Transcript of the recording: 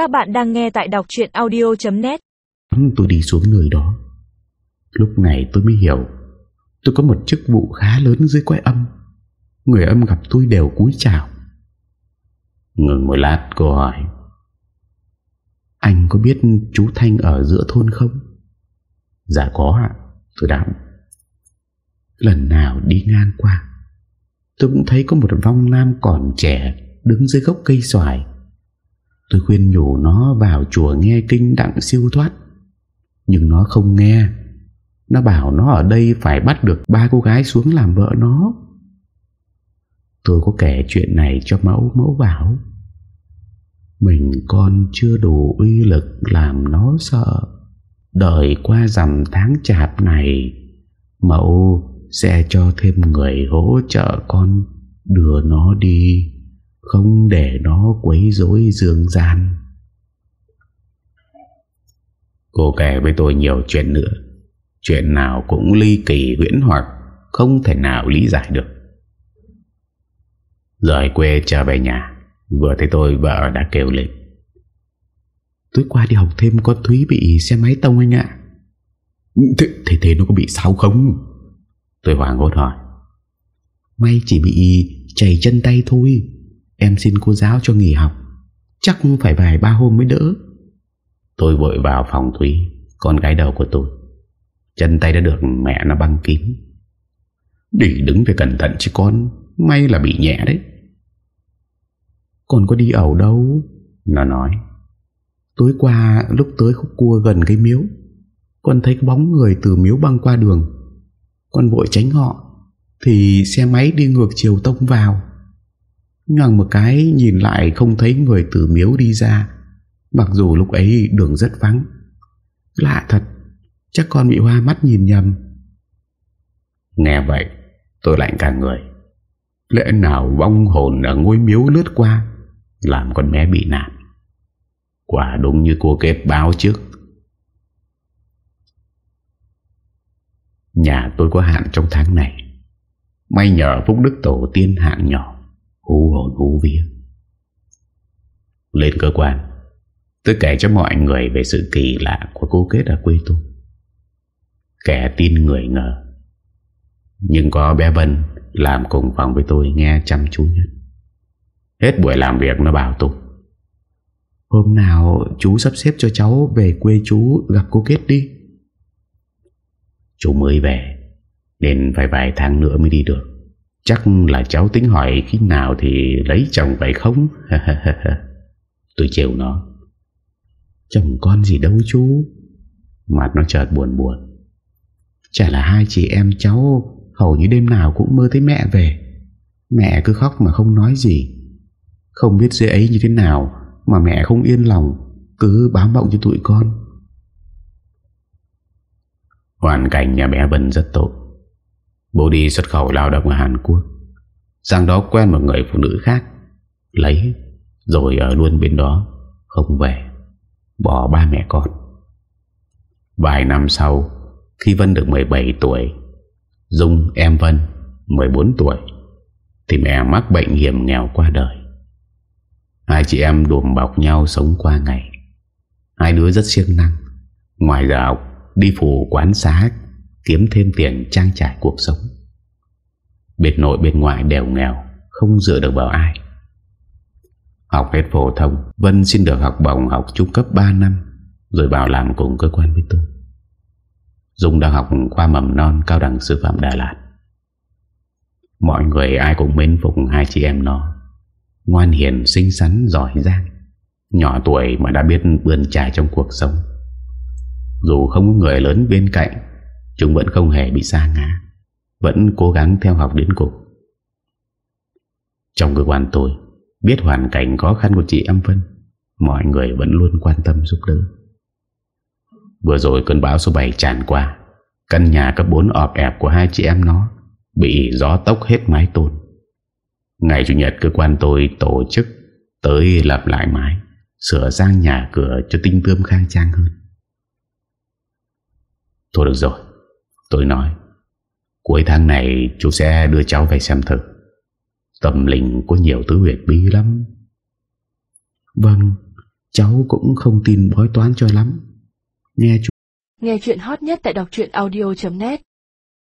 Các bạn đang nghe tại đọc chuyện audio.net Tôi đi xuống nơi đó. Lúc này tôi mới hiểu. Tôi có một chức vụ khá lớn dưới quái âm. Người âm gặp tôi đều cúi chào. Ngừng một lát, cô hỏi. Anh có biết chú Thanh ở giữa thôn không? Dạ có ạ, Tôi đáp. Lần nào đi ngang qua, Tôi cũng thấy có một vong nam còn trẻ Đứng dưới gốc cây xoài. Tôi khuyên nhủ nó vào chùa nghe kinh đặng siêu thoát. Nhưng nó không nghe. Nó bảo nó ở đây phải bắt được ba cô gái xuống làm vợ nó. Tôi có kể chuyện này cho mẫu Mẫu bảo. Mình con chưa đủ uy lực làm nó sợ. Đợi qua dằm tháng chạp này, Mẫu sẽ cho thêm người hỗ trợ con Đưa nó đi. Không để nó quấy rối dương gian. Cô kể với tôi nhiều chuyện nữa. Chuyện nào cũng ly kỳ huyễn hoặc Không thể nào lý giải được. Rời quê trở về nhà Vừa thấy tôi vợ đã kêu lên. Tối qua đi học thêm con Thúy bị xe máy tông anh ạ. Thế, thế, thế nó có bị sao không? Tôi hoảng hốt hỏi. May chỉ bị chảy chân tay thôi. Em xin cô giáo cho nghỉ học. Chắc phải vài ba hôm mới đỡ. Tôi vội vào phòng Thúy Con gái đầu của tôi. Chân tay đã được mẹ nó băng kín. Đi đứng phải cẩn thận chứ con May là bị nhẹ đấy. Con có đi ẩu đâu. Nó nói. Tối qua lúc tới khúc cua gần cái miếu Con thấy bóng người từ miếu băng qua đường. Con vội tránh họ Thì xe máy đi ngược chiều tông vào Nhoàng một cái nhìn lại không thấy người từ miếu đi ra. Mặc dù lúc ấy đường rất vắng. Lạ thật, Chắc con bị hoa mắt nhìn nhầm. Nghe vậy, Tôi lạnh cả người. Lẽ nào vong hồn ở ngôi miếu lướt qua, Làm con bé bị nạn? Quả đúng như cô kết báo trước. Nhà tôi có hạn trong tháng này. May nhờ phúc đức tổ tiên hạn nhỏ. Hú hồn hú vía Lên cơ quan, Tôi kể cho mọi người về sự kỳ lạ của cô kết ở quê tôi. Kẻ tin người ngờ. Nhưng có bé Vân Làm cùng phòng với tôi nghe chăm chú nhất. Hết buổi làm việc nó bảo tôi, Hôm nào chú sắp xếp cho cháu về quê chú gặp cô Kết đi. Chú mới về, Nên phải vài tháng nữa mới đi được. Chắc là cháu tính hỏi khi nào thì lấy chồng vậy không? Tôi chịu nó. Chồng con gì đâu chú? Mặt nó chợt buồn buồn. Chả là hai chị em cháu, Hầu như đêm nào cũng mơ thấy mẹ về. Mẹ cứ khóc mà không nói gì. Không biết dưới ấy như thế nào Mà mẹ không yên lòng, Cứ bám bọng cho tụi con. Hoàn cảnh nhà bé Vân rất tốt. Bố đi xuất khẩu lao động ở Hàn Quốc. Sang đó quen một người phụ nữ khác. Lấy, Rồi ở luôn bên đó, Không về. Bỏ ba mẹ con. Vài năm sau, Khi Vân được 17 tuổi, Dung, em Vân 14 tuổi, Thì mẹ mắc bệnh hiểm nghèo qua đời. Hai chị em đùm bọc nhau sống qua ngày. Hai đứa rất siêng năng. Ngoài giờ học, Đi phủ quán xá Kiếm thêm tiền trang trải cuộc sống. Bên nội bên ngoài đều nghèo Không dựa được vào ai. Học hết phổ thông Vân xin được học bổng học trung cấp 3 năm Rồi vào làm cùng cơ quan với tôi. Dung đang học khoa mầm non Cao đẳng sư phạm Đà Lạt. Mọi người ai cũng mến phục Hai chị em nó. Ngoan hiền, xinh xắn, giỏi giang. Nhỏ tuổi mà đã biết bươn trải trong cuộc sống. Dù không có người lớn bên cạnh Chúng vẫn không hề bị xa ngã, Vẫn cố gắng theo học đến cùng. Trong cơ quan tôi, Biết hoàn cảnh khó khăn của chị em Vân, Mọi người vẫn luôn quan tâm giúp đỡ. Vừa rồi cơn bão số 7 tràn qua, Căn nhà cấp 4 ọp ẹp của hai chị em nó Bị gió tốc hết mái tôn. Ngày Chủ nhật, cơ quan tôi tổ chức Tới lập lại mái, Sửa sang nhà cửa cho tinh tươm khang trang hơn. Thôi được rồi. Tôi nói, Cuối tháng này chú sẽ đưa cháu về xem thử. Tâm linh có nhiều thứ huyệt bí lắm. Vâng Cháu cũng không tin bói toán cho lắm. Nghe chú Nghe chuyện hot nhất tại đọc truyện audio.net